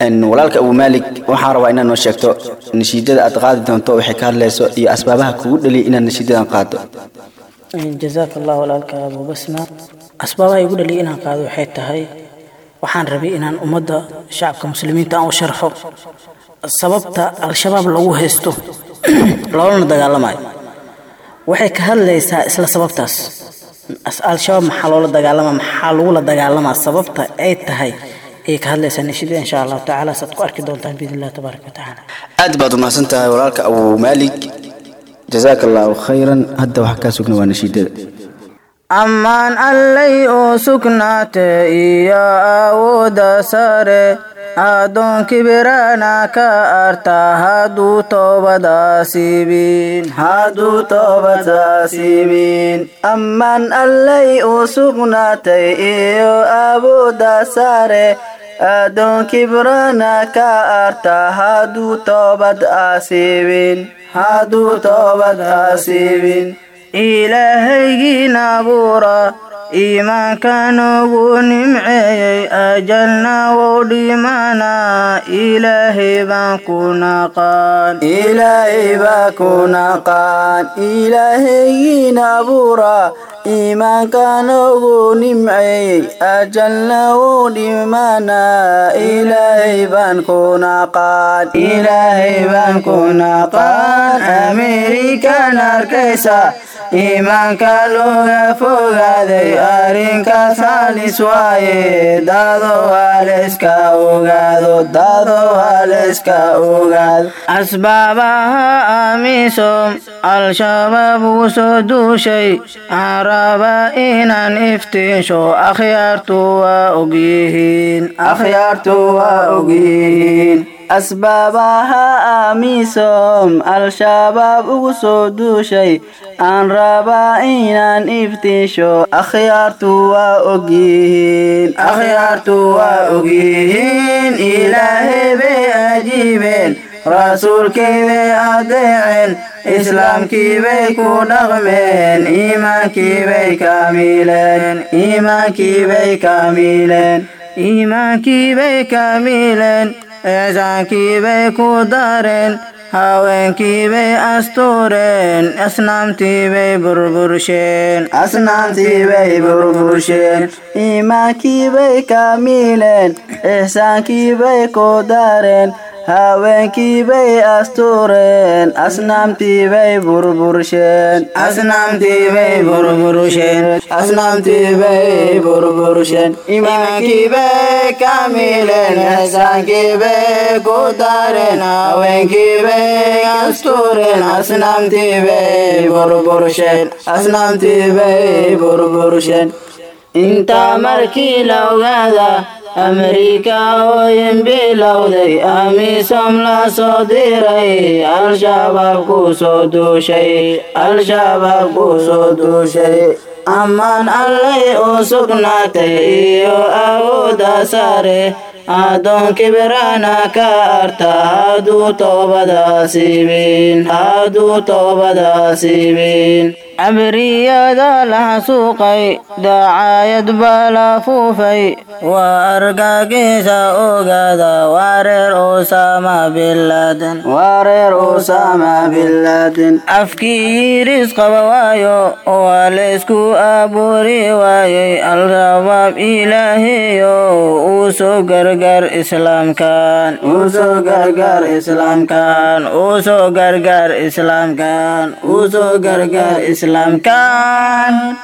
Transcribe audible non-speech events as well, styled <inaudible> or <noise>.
walaalka abu maalik waxaan rabaa inaad noo sheegto nashiidada aad qaadi doonto waxay ka hadlayso iyo asbaabaha kugu dhaliyay inaad nashiidadan qaado. Jazaaka allah walaalka abu basma. Asbaabaha igu dhaliyay inaan qaado waxay tahay waxaan rabay inaan ummadda shacabka muslimiinta aan u sharxo sababta al-shabaab lagu haysto <clears throat> loolana dagaalamayo waxay ka hadlaysaa isla sababtaas. Al-shabaab maxaa loola dagaalama maxaa lagula dagaalamaa sababta ay tahay ayay ka hadlaysaa nashida insha allahu tacaala saad ku arki doontaan biidn illah tabaaraka watacaala aad baad umahadsan tahay walaalka abu maalik. Jazaaka allahu khayran. Hadda waxaa kaa sugna waa nashiidada. Ammaan allay oo sugnaate iyo awoodda sare addoon kibirana ka arta hadduu toobadaasiibin hadduu toobadaasiibin ammaan allay oo sugnaatay iyo awoodda sare. Addoon kibirana ka arta hadduu toobad aasiibin hadduu toobad aasiibin ilaahaygiina abuura iimaankan ugu nimceeyey ajalna wou dhimana ilaahay baan ku naqaan ilaahay baa ku naqaan ilaahaygiina abuura iimaankan ugu nimceeyey ajalna wou dhimana ilaahay baan ku naqaan ilaahay baan ku naqaan amerikan arkaysa iimaanka looga fogaaday arrinkaas halis waaye dado haleska ogaado dado haleska ogaado asbaabaha amisom al-shabaab ugu soo duushay aan raba inaan iftiinsho akhyaartu waa ogyihiin akhyaartu waa ogyihiin asbaabaha amisom al-shabaab ugu soo duushay aan rabaa inaan iftiisho akhyaartu waa ogyihiin ilaahay bay ajiibeen rasuulkii bay adeeceen islaamkii bay ku dhaqmeen iimaankii bay iimaankii bay ku dareen haweenkii bay astureen asnaamtii bay burbursheen asnaamtii bay burbursheen iimaankii bay kaamiileen ixsaankii bay ku dareen haweenkii bay astureen asnaamtii bay burbursheen asnaamtii bay burbursheen asnaamtii bay burbursheen. Iimaankii bay kaamiileen ixsaankii bay ku dareen haweenkii bay astureen asnaamtii bay burbursheen asnaamtii bay burbursheen. Intaa markii la ogaada amerika ooyin bilowday amisom la soo diray al-shabaab ku soo duushay al-shabaab ku soo duushay ammaan allay oo sugnaatay iyo awoodda sare addoon kibirana ka arta hadduu toobadaasiibin hadduu toobadaasiibin cabriyada la xasuuqay dacaayad baa la fuufay waa argagisa ogaada waa reer usama bilaaden waa reer usama bilaaden afkii yiris qaba waayo waa laysku abuuri waayey al-shabaab ilaahiyo uu soo gargar islaamkan uu soo gargar islaamkan uu soo gargar islaamkan uu soo gargar islaamkan Islamkan